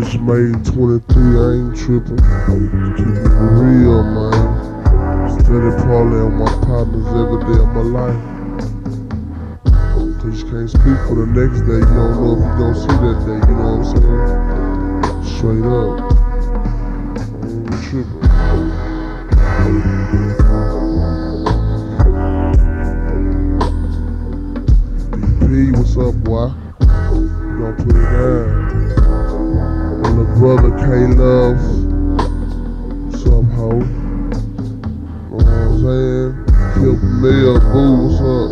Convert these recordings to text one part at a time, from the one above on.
bitch made 23, I ain't tripping. Keep it real, man. Steady parlay on my partners every day of my life. Cause you can't speak for the next day, you don't know if you gonna see that day, you know what I'm saying? Straight up. DP, what's up, boy? You gonna put it down. Brother K Love. Up, ho? Know what I'm saying? Kip Mail, boo, what's up?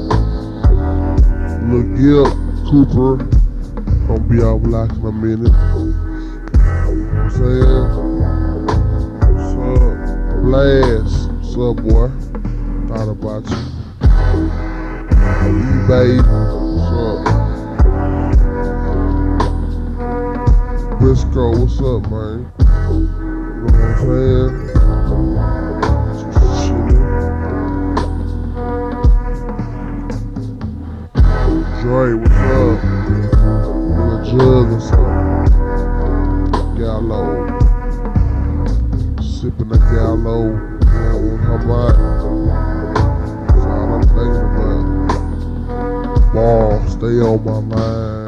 Lil Gip, Cooper. Gonna be out black in a minute. Know what I'm saying? What's up? Blast. What's up, boy? Thought about you. eBay. Briscoe, what's up, man? You know what I'm saying? Dre, what's up? Nigga Jug or something. Gallo. Sipping a Gallo. I'm about? That's all I'm thinking about. Ball, stay on my mind.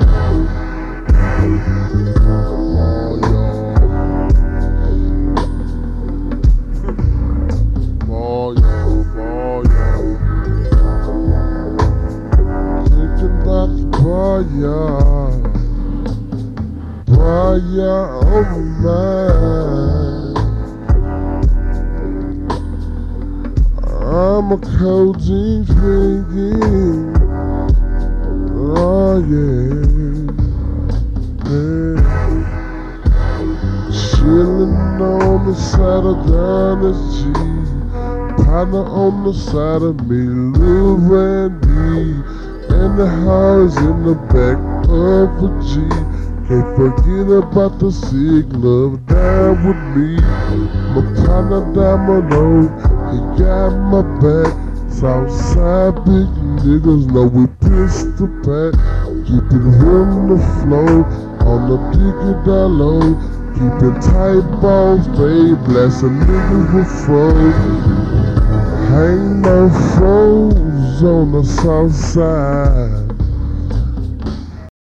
Side of Dynasty. Partner on the side of me, Lil Randy. And the house in the back of a G. Can't forget about the love down with me. My partner Domino, he got my back. Southside big niggas know we pistol pack. Keep it on the flow, on the diggy down. Keep it tight, balls, stay blasting niggas with froze. Hang no froze on the south side.